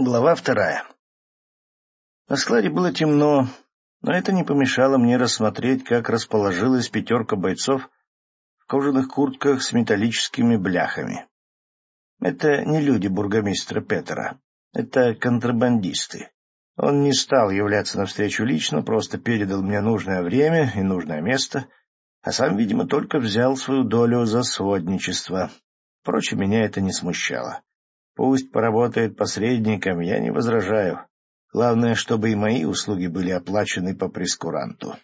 Глава вторая. На складе было темно, но это не помешало мне рассмотреть, как расположилась пятерка бойцов в кожаных куртках с металлическими бляхами. Это не люди бургомистра Петера, это контрабандисты. Он не стал являться навстречу лично, просто передал мне нужное время и нужное место, а сам, видимо, только взял свою долю за сводничество. Впрочем, меня это не смущало. Пусть поработает посредником, я не возражаю. Главное, чтобы и мои услуги были оплачены по прескуранту.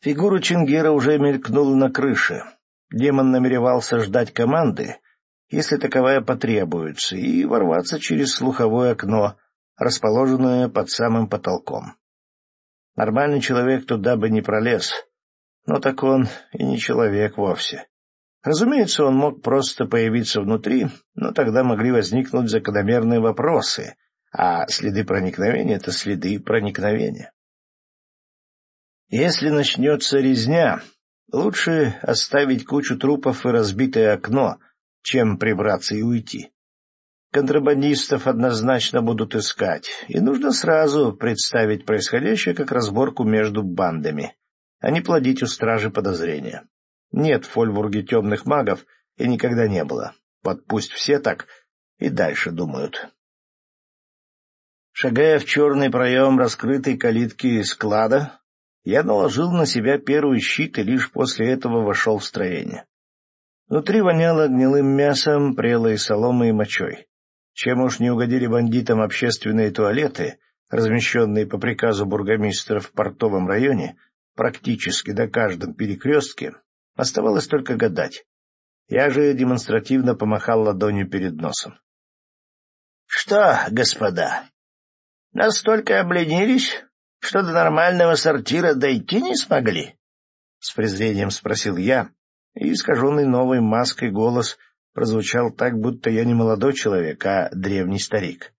Фигура Чингера уже мелькнула на крыше. Демон намеревался ждать команды, если таковая потребуется, и ворваться через слуховое окно, расположенное под самым потолком. Нормальный человек туда бы не пролез, но так он и не человек вовсе. Разумеется, он мог просто появиться внутри, но тогда могли возникнуть закономерные вопросы, а следы проникновения — это следы проникновения. Если начнется резня, лучше оставить кучу трупов и разбитое окно, чем прибраться и уйти. Контрабандистов однозначно будут искать, и нужно сразу представить происходящее как разборку между бандами, а не плодить у стражи подозрения. Нет в Фольбурге темных магов и никогда не было. Вот пусть все так и дальше думают. Шагая в черный проем раскрытой калитки склада, я наложил на себя первый щит и лишь после этого вошел в строение. Внутри воняло гнилым мясом, прелой соломой и мочой. Чем уж не угодили бандитам общественные туалеты, размещенные по приказу бургомистра в портовом районе, практически до каждом перекрестке, Оставалось только гадать. Я же демонстративно помахал ладонью перед носом. — Что, господа, настолько обленились, что до нормального сортира дойти не смогли? — с презрением спросил я, и искаженный новой маской голос прозвучал так, будто я не молодой человек, а древний старик.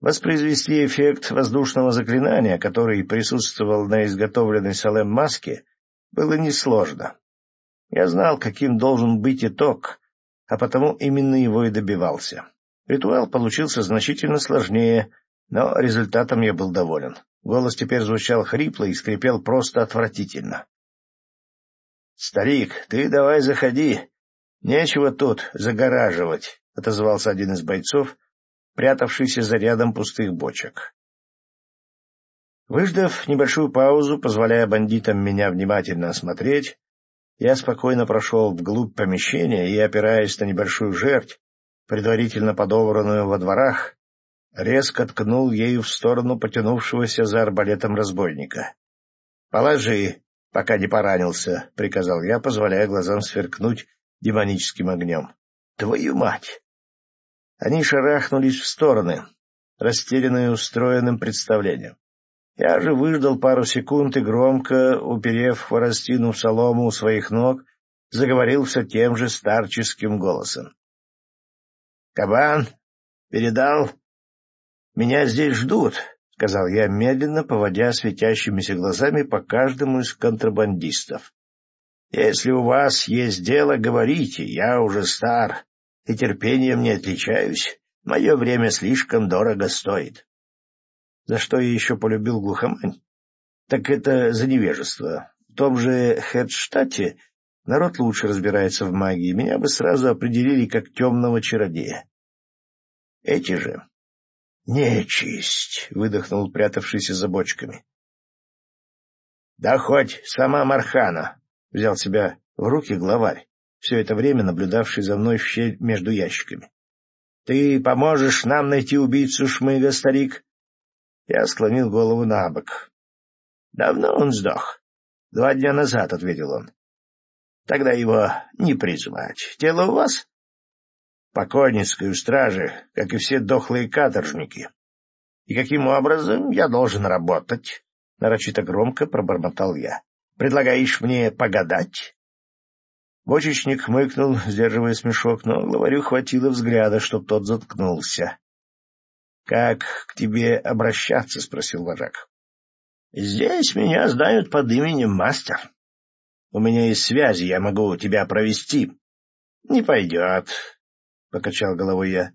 Воспроизвести эффект воздушного заклинания, который присутствовал на изготовленной Салем маске, было несложно. Я знал, каким должен быть итог, а потому именно его и добивался. Ритуал получился значительно сложнее, но результатом я был доволен. Голос теперь звучал хрипло и скрипел просто отвратительно. — Старик, ты давай заходи. Нечего тут загораживать, — отозвался один из бойцов, прятавшийся за рядом пустых бочек. Выждав небольшую паузу, позволяя бандитам меня внимательно осмотреть, я спокойно прошел вглубь помещения и, опираясь на небольшую жерть, предварительно подобранную во дворах, резко ткнул ею в сторону потянувшегося за арбалетом разбойника. — Положи, пока не поранился, — приказал я, позволяя глазам сверкнуть демоническим огнем. — Твою мать! Они шарахнулись в стороны, растерянные устроенным представлением. Я же выждал пару секунд и громко, уперев хворостину в солому у своих ног, заговорил все тем же старческим голосом. — Кабан, передал? — Меня здесь ждут, — сказал я, медленно поводя светящимися глазами по каждому из контрабандистов. — Если у вас есть дело, говорите, я уже стар и терпением не отличаюсь. Мое время слишком дорого стоит. За что я еще полюбил глухомань? Так это за невежество. В том же Хедштате народ лучше разбирается в магии, меня бы сразу определили как темного чародея. Эти же... — Нечисть! — выдохнул прятавшийся за бочками. — Да хоть сама Мархана! — взял себя в руки главарь, все это время наблюдавший за мной в щель между ящиками. — Ты поможешь нам найти убийцу Шмыга, старик? Я склонил голову на бок. — Давно он сдох. — Два дня назад, — ответил он. — Тогда его не призвать. Тело у вас? — Покойницкой у стражи, как и все дохлые каторжники. — И каким образом я должен работать? — нарочито громко пробормотал я. — Предлагаешь мне погадать? Бочечник хмыкнул, сдерживая смешок, но главарю хватило взгляда, чтоб тот заткнулся. — Как к тебе обращаться? — спросил вожак. — Здесь меня знают под именем Мастер. У меня есть связи, я могу тебя провести. — Не пойдет, — покачал головой я.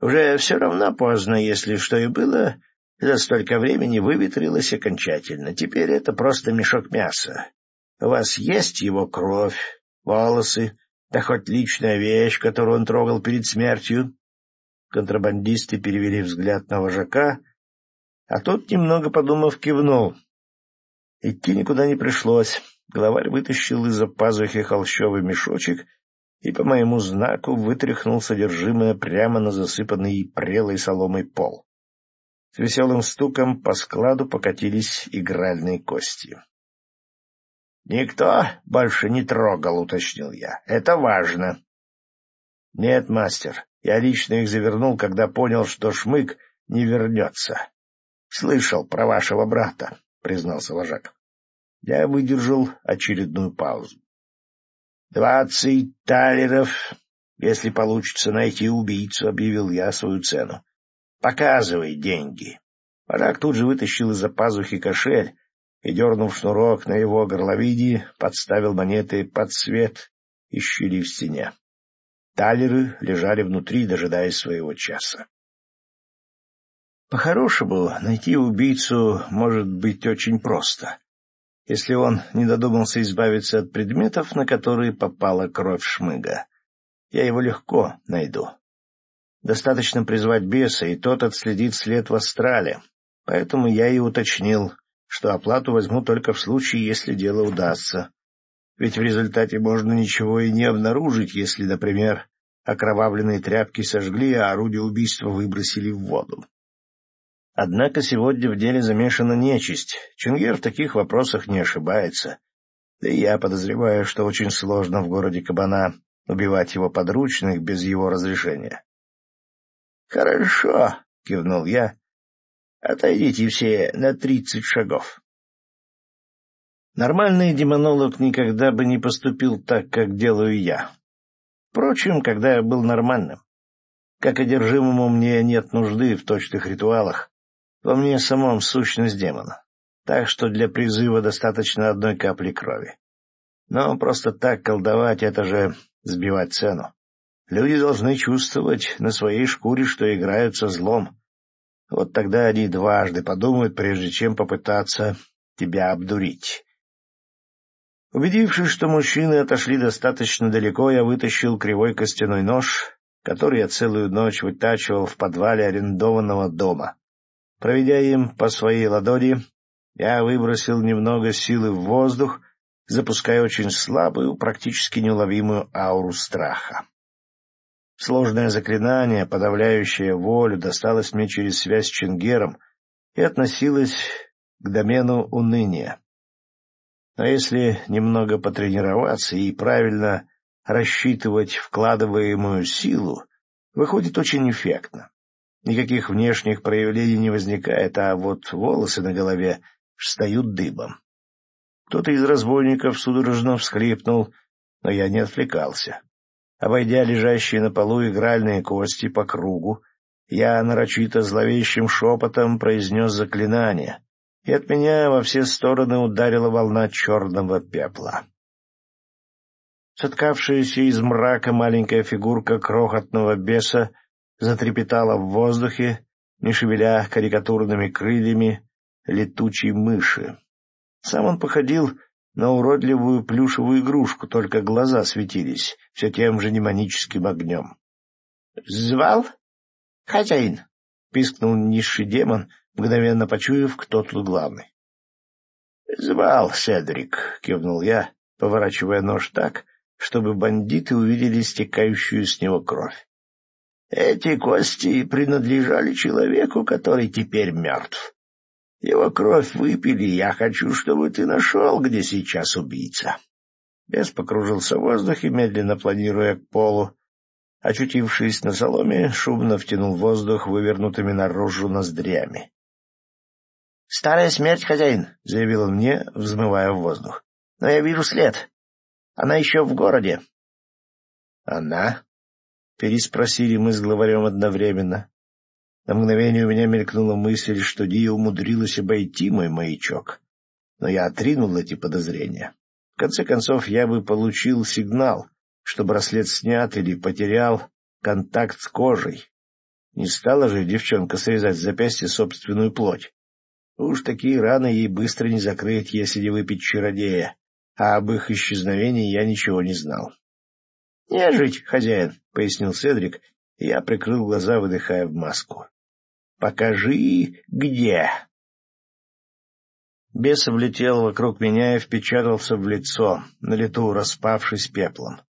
Уже все равно поздно, если что и было, за столько времени выветрилось окончательно. Теперь это просто мешок мяса. У вас есть его кровь, волосы, да хоть личная вещь, которую он трогал перед смертью? Контрабандисты перевели взгляд на вожака, а тот, немного подумав, кивнул. Идти никуда не пришлось. Главарь вытащил из-за пазухи холщовый мешочек и по моему знаку вытряхнул содержимое прямо на засыпанный прелой соломой пол. С веселым стуком по складу покатились игральные кости. — Никто больше не трогал, — уточнил я. — Это важно. — Нет, мастер, я лично их завернул, когда понял, что шмык не вернется. — Слышал про вашего брата, — признался вожак. Я выдержал очередную паузу. «Двадцать талеров, если получится найти убийцу», — объявил я свою цену. «Показывай деньги». Барак тут же вытащил из-за пазухи кошель и, дернув шнурок на его горловиде, подставил монеты под свет и щели в стене. Талеры лежали внутри, дожидаясь своего часа. По-хорошему, найти убийцу может быть очень просто если он не додумался избавиться от предметов, на которые попала кровь шмыга. Я его легко найду. Достаточно призвать беса, и тот отследит след в астрале. Поэтому я и уточнил, что оплату возьму только в случае, если дело удастся. Ведь в результате можно ничего и не обнаружить, если, например, окровавленные тряпки сожгли, а орудие убийства выбросили в воду. Однако сегодня в деле замешана нечисть. Чингер в таких вопросах не ошибается. Да и я подозреваю, что очень сложно в городе Кабана убивать его подручных без его разрешения. — Хорошо, — кивнул я. — Отойдите все на тридцать шагов. Нормальный демонолог никогда бы не поступил так, как делаю я. Впрочем, когда я был нормальным. Как одержимому мне нет нужды в точных ритуалах, во мне самом сущность демона, так что для призыва достаточно одной капли крови. Но просто так колдовать — это же сбивать цену. Люди должны чувствовать на своей шкуре, что играют со злом. Вот тогда они дважды подумают, прежде чем попытаться тебя обдурить. Убедившись, что мужчины отошли достаточно далеко, я вытащил кривой костяной нож, который я целую ночь вытачивал в подвале арендованного дома. Проведя им по своей ладони, я выбросил немного силы в воздух, запуская очень слабую, практически неуловимую ауру страха. Сложное заклинание, подавляющее волю, досталось мне через связь с Чингером и относилось к домену уныния. Но если немного потренироваться и правильно рассчитывать вкладываемую силу, выходит очень эффектно. Никаких внешних проявлений не возникает, а вот волосы на голове встают дыбом. Кто-то из разбойников судорожно всхлипнул, но я не отвлекался. Обойдя лежащие на полу игральные кости по кругу, я нарочито зловещим шепотом произнес заклинание, и от меня во все стороны ударила волна черного пепла. Соткавшаяся из мрака маленькая фигурка крохотного беса затрепетала в воздухе, не шевеля карикатурными крыльями летучей мыши. Сам он походил на уродливую плюшевую игрушку, только глаза светились все тем же демоническим огнем. — Звал? — Хозяин! — пискнул низший демон, мгновенно почуяв, кто тут главный. — Звал, Седрик, — кивнул я, поворачивая нож так, чтобы бандиты увидели стекающую с него кровь. Эти кости принадлежали человеку, который теперь мертв. Его кровь выпили, я хочу, чтобы ты нашел, где сейчас убийца. Бес покружился в воздухе, медленно планируя к полу. Очутившись на соломе, шумно втянул воздух вывернутыми наружу ноздрями. — Старая смерть, хозяин, — заявил он мне, взмывая в воздух. — Но я вижу след. Она еще в городе. — Она? — переспросили мы с главарем одновременно. На мгновение у меня мелькнула мысль, что Дия умудрилась обойти мой маячок, но я отринул эти подозрения. В конце концов, я бы получил сигнал, что браслет снят или потерял контакт с кожей. Не стала же девчонка срезать с запястья собственную плоть. Уж такие раны ей быстро не закрыть, если не выпить чародея, а об их исчезновении я ничего не знал. — Нежить, хозяин, — пояснил Седрик, и я прикрыл глаза, выдыхая в маску. — Покажи, где. Бес влетел вокруг меня и впечатался в лицо, на лету распавшись пеплом.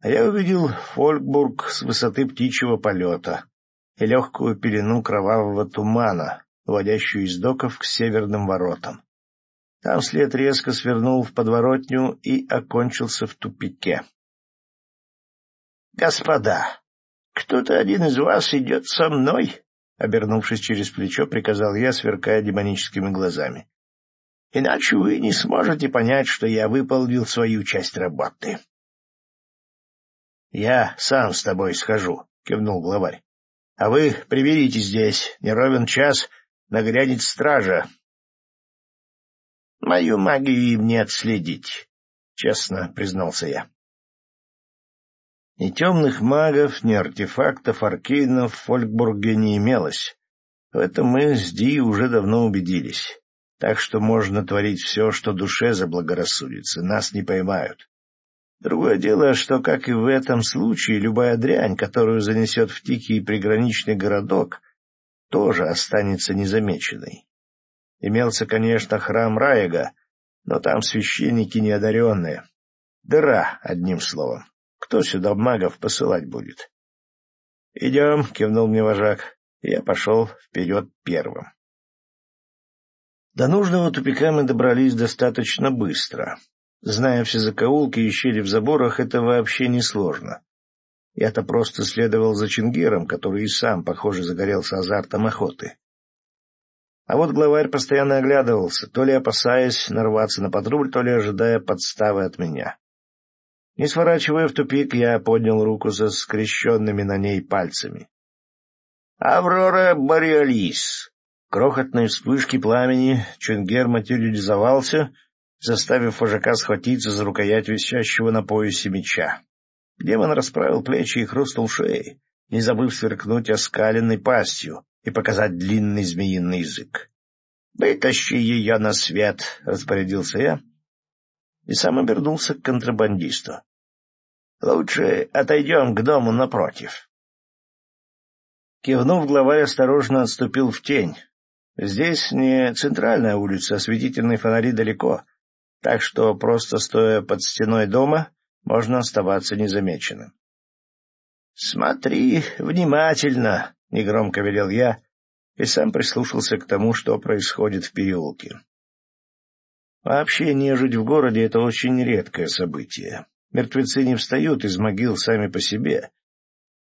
А я увидел Фолькбург с высоты птичьего полета и легкую пелену кровавого тумана, водящую из доков к северным воротам. Там след резко свернул в подворотню и окончился в тупике. — Господа, кто-то один из вас идет со мной? — обернувшись через плечо, приказал я, сверкая демоническими глазами. — Иначе вы не сможете понять, что я выполнил свою часть работы. — Я сам с тобой схожу, — кивнул главарь. — А вы приберите здесь, не ровен час, нагрянет стража. — Мою магию им не отследить, — честно признался я. Ни темных магов, ни артефактов аркейнов в Фолькбурге не имелось. В этом мы с Ди уже давно убедились. Так что можно творить все, что душе заблагорассудится, нас не поймают. Другое дело, что, как и в этом случае, любая дрянь, которую занесет в тихий приграничный городок, тоже останется незамеченной. Имелся, конечно, храм Раега, но там священники неодаренные. Дыра, одним словом. Кто сюда магов посылать будет? — Идем, — кивнул мне вожак. Я пошел вперед первым. До нужного тупика мы добрались достаточно быстро. Зная все закоулки и щели в заборах, это вообще несложно. Я-то просто следовал за Чингером, который и сам, похоже, загорелся азартом охоты. А вот главарь постоянно оглядывался, то ли опасаясь нарваться на патруль, то ли ожидая подставы от меня. Не сворачивая в тупик, я поднял руку со скрещенными на ней пальцами. «Аврора Бориолис!» Крохотной вспышки пламени Чунгер материализовался, заставив вожака схватиться за рукоять висящего на поясе меча. Демон расправил плечи и хрустнул шеей, не забыв сверкнуть оскаленной пастью и показать длинный змеиный язык. — Вытащи ее на свет! — распорядился я, и сам обернулся к контрабандисту. — Лучше отойдем к дому напротив. Кивнув, главарь осторожно отступил в тень. Здесь не центральная улица, осветительные фонари далеко, так что, просто стоя под стеной дома, можно оставаться незамеченным. — Смотри внимательно, — негромко велел я, и сам прислушался к тому, что происходит в переулке. Вообще нежить в городе — это очень редкое событие. Мертвецы не встают из могил сами по себе.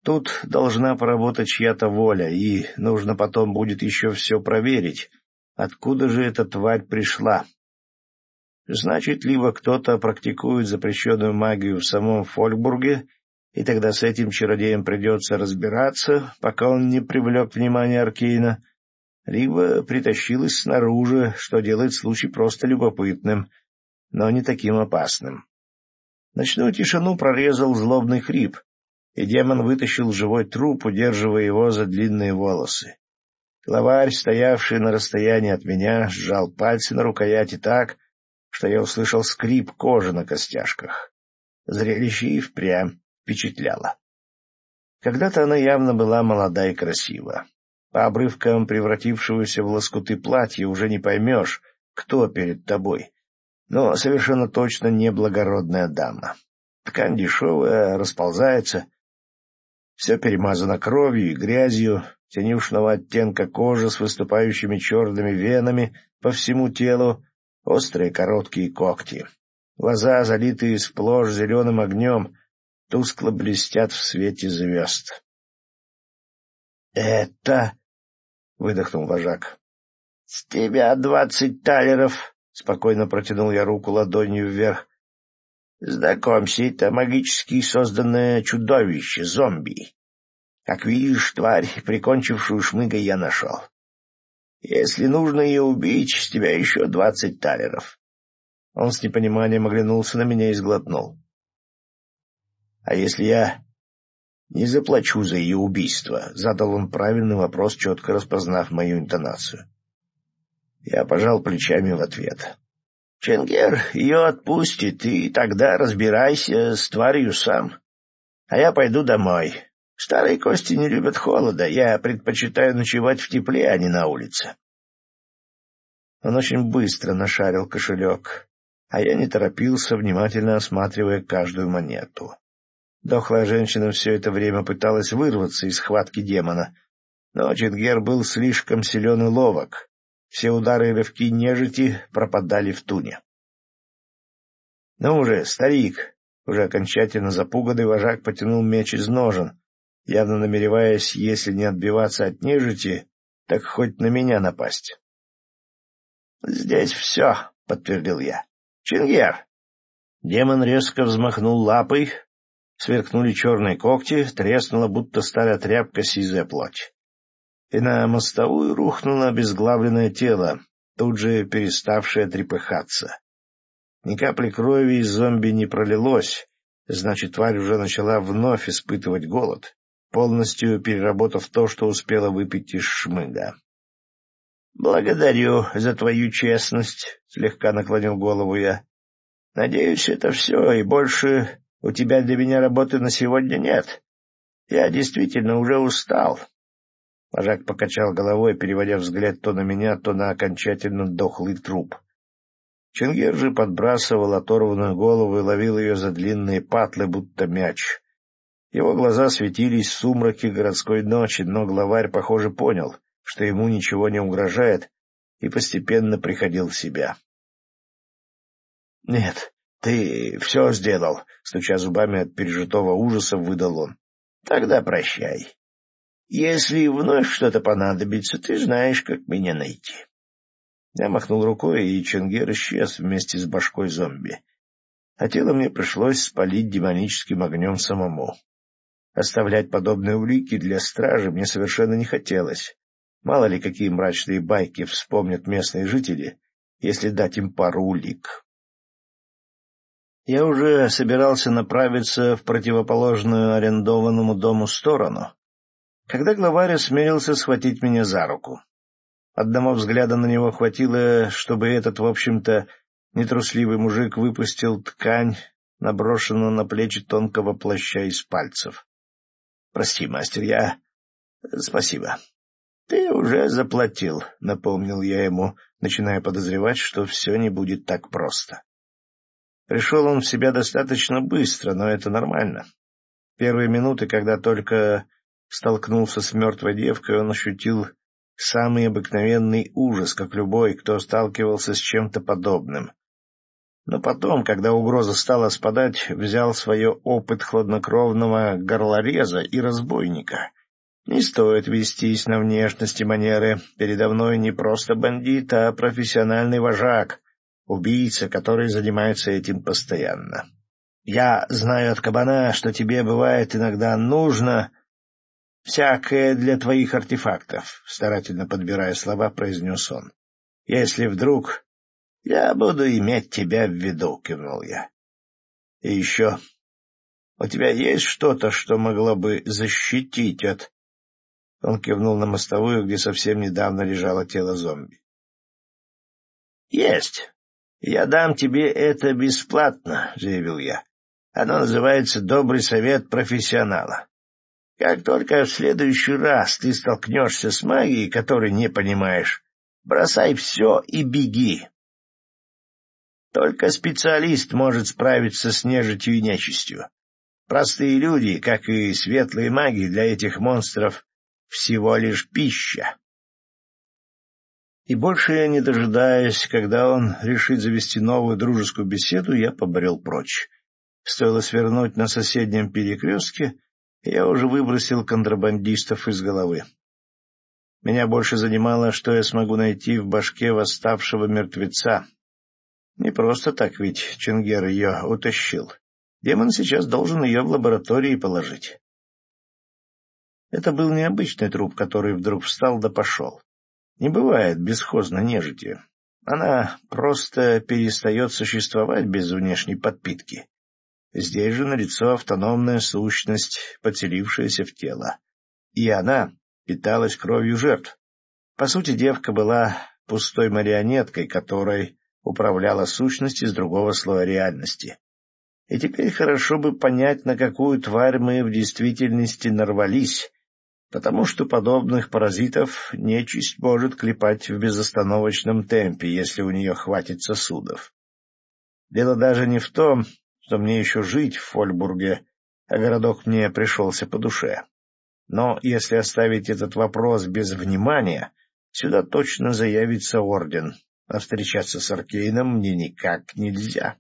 Тут должна поработать чья-то воля, и нужно потом будет еще все проверить, откуда же эта тварь пришла. Значит, либо кто-то практикует запрещенную магию в самом Фолькбурге, и тогда с этим чародеем придется разбираться, пока он не привлек внимание Аркейна, — либо притащилась снаружи, что делает случай просто любопытным, но не таким опасным. Ночную тишину прорезал злобный хрип, и демон вытащил живой труп, удерживая его за длинные волосы. Главарь, стоявший на расстоянии от меня, сжал пальцы на рукояти так, что я услышал скрип кожи на костяшках. Зрелище и впрямь впечатляло. Когда-то она явно была молода и красива. По обрывкам превратившегося в лоскуты платья уже не поймешь, кто перед тобой. Но совершенно точно не благородная дама. Ткань дешевая, расползается. Все перемазано кровью и грязью, тенюшного оттенка кожи с выступающими черными венами по всему телу, острые короткие когти. Глаза, залитые сплошь зеленым огнем, тускло блестят в свете звезд. — Это — выдохнул вожак. — С тебя двадцать талеров, — спокойно протянул я руку ладонью вверх. — Знакомься, это магически созданное чудовище, зомби. Как видишь, тварь, прикончившую шмыга, я нашел. Если нужно ее убить, с тебя еще двадцать талеров. Он с непониманием оглянулся на меня и сглотнул. — А если я Не заплачу за ее убийство, — задал он правильный вопрос, четко распознав мою интонацию. Я пожал плечами в ответ. — Ченгер ее отпустит, и тогда разбирайся с тварью сам. А я пойду домой. Старые кости не любят холода, я предпочитаю ночевать в тепле, а не на улице. Он очень быстро нашарил кошелек, а я не торопился, внимательно осматривая каждую монету. Дохлая женщина все это время пыталась вырваться из схватки демона, но Чингер был слишком силен и ловок. Все удары и рывки нежити пропадали в туне. — Ну уже, старик! — уже окончательно запуганный вожак потянул меч из ножен, явно намереваясь, если не отбиваться от нежити, так хоть на меня напасть. — Здесь все, — подтвердил я. — Чингер! Демон резко взмахнул лапой, Сверкнули черные когти, треснула, будто старая тряпка, сизая плоть. И на мостовую рухнуло обезглавленное тело, тут же переставшее трепыхаться. Ни капли крови из зомби не пролилось, значит, тварь уже начала вновь испытывать голод, полностью переработав то, что успела выпить из шмыга. — Благодарю за твою честность, — слегка наклонил голову я. — Надеюсь, это все, и больше у тебя для меня работы на сегодня нет. Я действительно уже устал. Вожак покачал головой, переводя взгляд то на меня, то на окончательно дохлый труп. Чингер же подбрасывал оторванную голову и ловил ее за длинные патлы, будто мяч. Его глаза светились в сумраке городской ночи, но главарь, похоже, понял, что ему ничего не угрожает, и постепенно приходил в себя. — Нет, ты все сделал, — стуча зубами от пережитого ужаса, выдал он. — Тогда прощай. Если вновь что-то понадобится, ты знаешь, как меня найти. Я махнул рукой, и Ченгер исчез вместе с башкой зомби. А тело мне пришлось спалить демоническим огнем самому. Оставлять подобные улики для стражи мне совершенно не хотелось. Мало ли, какие мрачные байки вспомнят местные жители, если дать им пару улик. Я уже собирался направиться в противоположную арендованному дому сторону, когда главарь осмелился схватить меня за руку. Одного взгляда на него хватило, чтобы этот, в общем-то, нетрусливый мужик выпустил ткань, наброшенную на плечи тонкого плаща из пальцев. — Прости, мастер, я... Спасибо. — Ты уже заплатил, — напомнил я ему, начиная подозревать, что все не будет так просто. Пришел он в себя достаточно быстро, но это нормально. Первые минуты, когда только столкнулся с мертвой девкой, он ощутил самый обыкновенный ужас, как любой, кто сталкивался с чем-то подобным. Но потом, когда угроза стала спадать, взял свое опыт хладнокровного горлореза и разбойника. Не стоит вестись на внешности манеры. Передо мной не просто бандит, а профессиональный вожак, убийца, который занимается этим постоянно. Я знаю от кабана, что тебе бывает иногда нужно всякое для твоих артефактов, — старательно подбирая слова, произнес он. — Если вдруг... Я буду иметь тебя в виду, — кивнул я. — И еще... У тебя есть что-то, что могло бы защитить от... Он кивнул на мостовую, где совсем недавно лежало тело зомби. — Есть. «Я дам тебе это бесплатно», — заявил я. «Оно называется «Добрый совет профессионала». Как только в следующий раз ты столкнешься с магией, которой не понимаешь, бросай все и беги. Только специалист может справиться с нежитью и нечистью. Простые люди, как и светлые маги, для этих монстров всего лишь пища. И больше не дожидаясь, когда он решит завести новую дружескую беседу, я побрел прочь. Стоило свернуть на соседнем перекрестке, я уже выбросил контрабандистов из головы. Меня больше занимало, что я смогу найти в башке восставшего мертвеца. Не просто так ведь Ченгер ее утащил. Демон сейчас должен ее в лаборатории положить. Это был необычный труп, который вдруг встал да пошел. Не бывает бесхозно нежити. Она просто перестает существовать без внешней подпитки. Здесь же налицо автономная сущность, подселившаяся в тело. И она питалась кровью жертв. По сути, девка была пустой марионеткой, которой управляла сущность из другого слоя реальности. И теперь хорошо бы понять, на какую тварь мы в действительности нарвались, потому что подобных паразитов нечисть может клепать в безостановочном темпе, если у нее хватит сосудов. Дело даже не в том, что мне еще жить в Фольбурге, а городок мне пришелся по душе. Но если оставить этот вопрос без внимания, сюда точно заявится орден, а встречаться с Аркейном мне никак нельзя.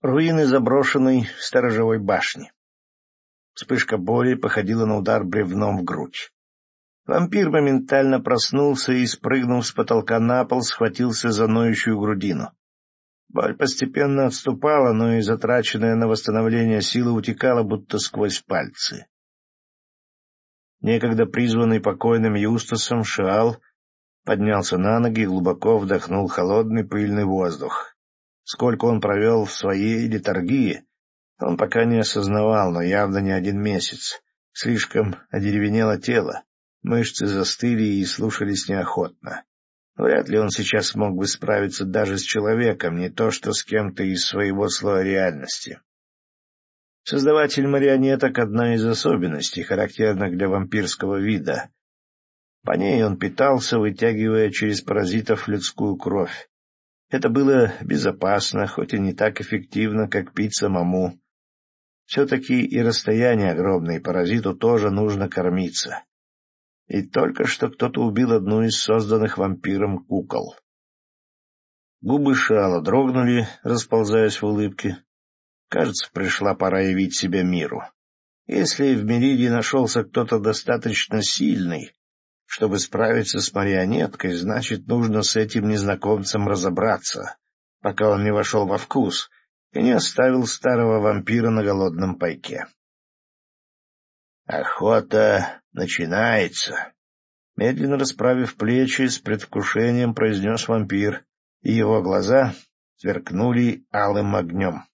Руины заброшенной сторожевой башни. Вспышка боли походила на удар бревном в грудь. Вампир моментально проснулся и, спрыгнув с потолка на пол, схватился за ноющую грудину. Боль постепенно отступала, но и затраченная на восстановление силы утекала, будто сквозь пальцы. Некогда призванный покойным Юстасом Шиал поднялся на ноги и глубоко вдохнул холодный пыльный воздух. Сколько он провел в своей литургии, он пока не осознавал, но явно не один месяц. Слишком одеревенело тело, мышцы застыли и слушались неохотно. Вряд ли он сейчас смог бы справиться даже с человеком, не то что с кем-то из своего слоя реальности. Создаватель марионеток — одна из особенностей, характерных для вампирского вида. По ней он питался, вытягивая через паразитов людскую кровь. Это было безопасно, хоть и не так эффективно, как пить самому. Все-таки и расстояние огромное, и паразиту тоже нужно кормиться. И только что кто-то убил одну из созданных вампиром кукол. Губы Шала дрогнули, расползаясь в улыбке. Кажется, пришла пора явить себя миру. Если в Мериде нашелся кто-то достаточно сильный, чтобы справиться с марионеткой, значит, нужно с этим незнакомцем разобраться, пока он не вошел во вкус и не оставил старого вампира на голодном пайке. «Охота начинается!» Медленно расправив плечи, с предвкушением произнес вампир, и его глаза сверкнули алым огнем.